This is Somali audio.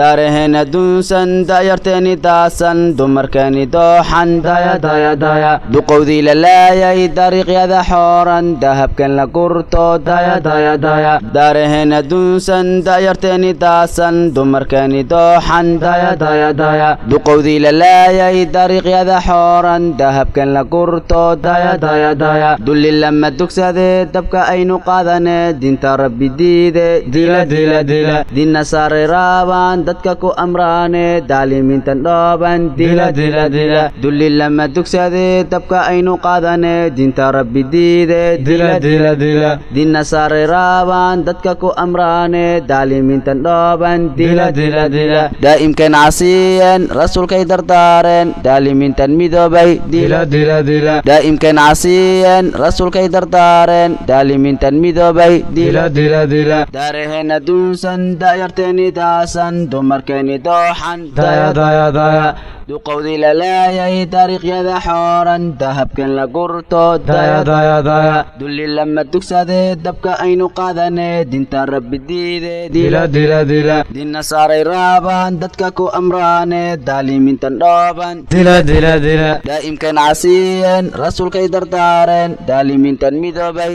daaraheenna duunsan da'yarteeni daasan dumarkeeni dooxan duqowdii la laayay dariiqyada xooran dahabkan la gurto daaraheenna duunsan da'yarteeni daasan dumarkeeni dooxan duqowdii la laayay dariiqyada xooran dahabkan la gurto dulli lama dugsade dabka aynu qaadane dinta rabbi diide dinna saare raabaan dadka ku amraane daalimiintan dhooban dila dila dila dulli lama dugsade dabka aynu qaadane dinta rabbi diide dinna saare raabaan dadka ku amraane daalimiintan dhooban daa'imkan casiyeen rasuulkay dardaareen daalimiintan midoobay daa'imkan casiyeen rasuulkay dardaareen daalimiintan midoobay dila. Dila dila daaraheenna duunsan da'yarteeni daasan dumarkeeni dooxan duqowdii la laayay dariiqyada xooran dahabkan la gurto dulli lama dugsade dabka aynu qaadane dinta rabbi diide dila dila dila. dinna saaray raabaan dadka ku amraane daalimiintan dhooban. Daa'imkan casiyeen rasuulkay dardaareen daalimiintan midoobay